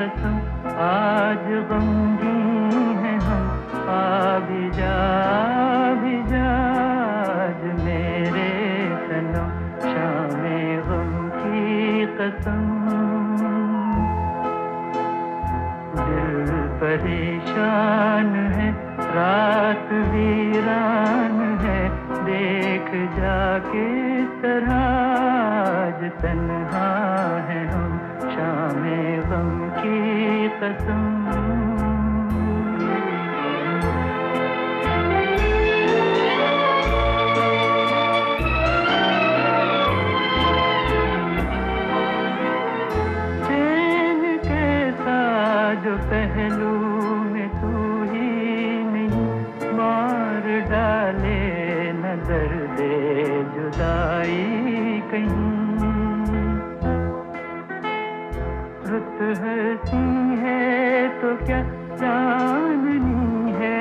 आज गमगी हैं हम आ भी जा भी जा मेरे सनम, शाम गम की कसम। दिल परेशान है, रात वीरान है, देख जाके तरह आज तन्हा कसम जो पहलू में तू डाले नज़र दे जुदाई कहीं। रुत हसी है तो क्या चांदनी है?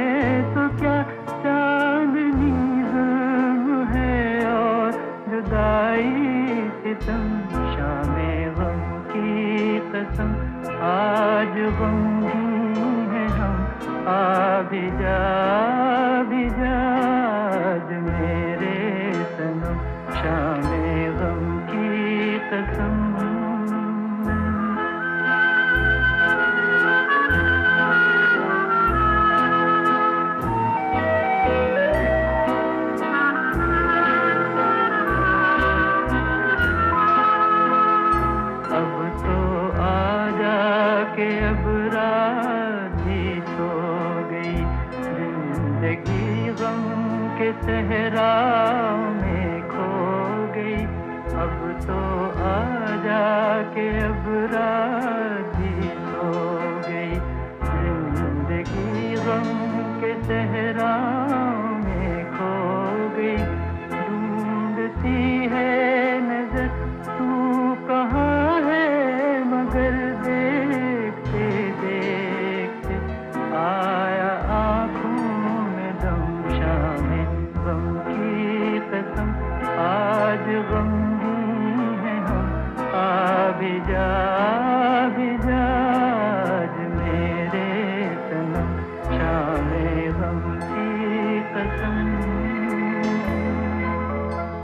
तो क्या चांदनी जुल्म है? और जुदाई सितम शाम गम की कसम, आज गमगी है हम। आ भी जा भी जा मेरे सनम, शाम गम की कसम। भी सो गई। ज़िंदगी गम के सहरा में खो गई। अब तो आ जा के अब